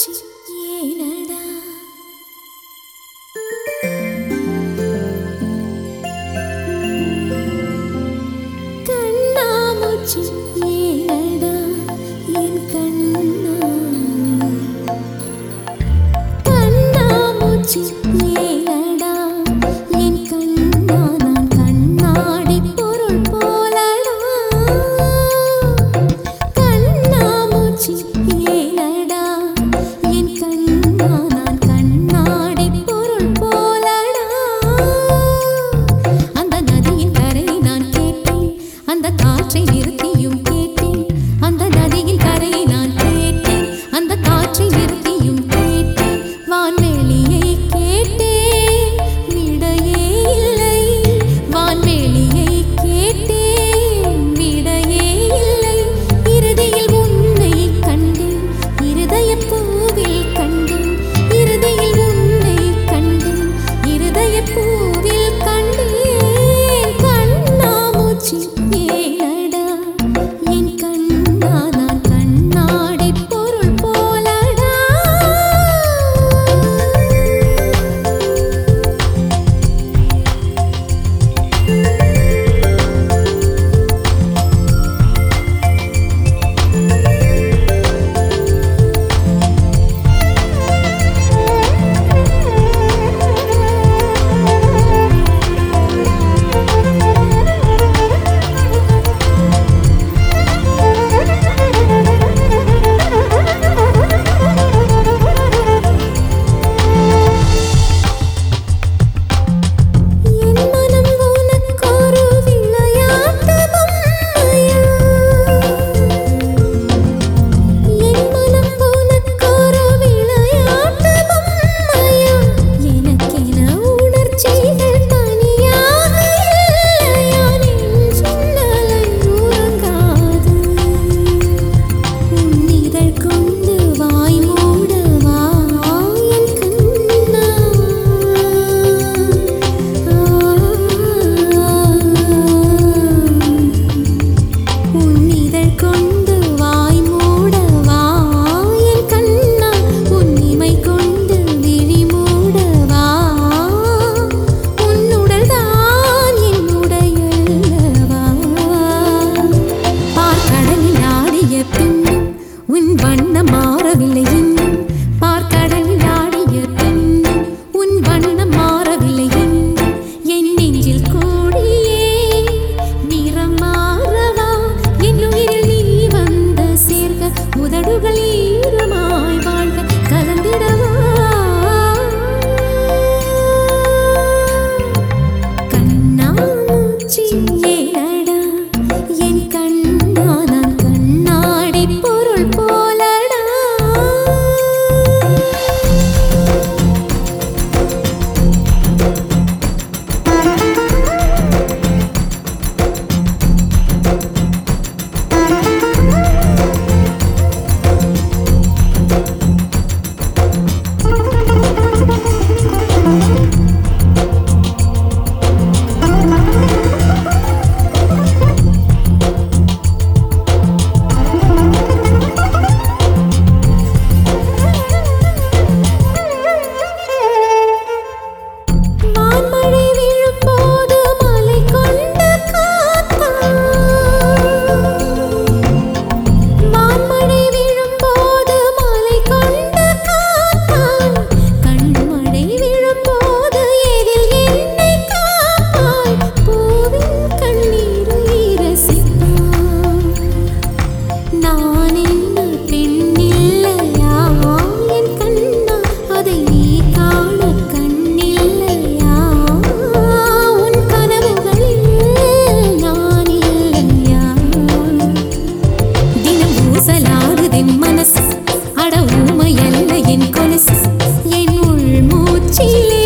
చూచి ఏనడా కన్నాముచి ఏనడా ఎన్ కన్నా కన్నాముచి Jesus. 凄厉。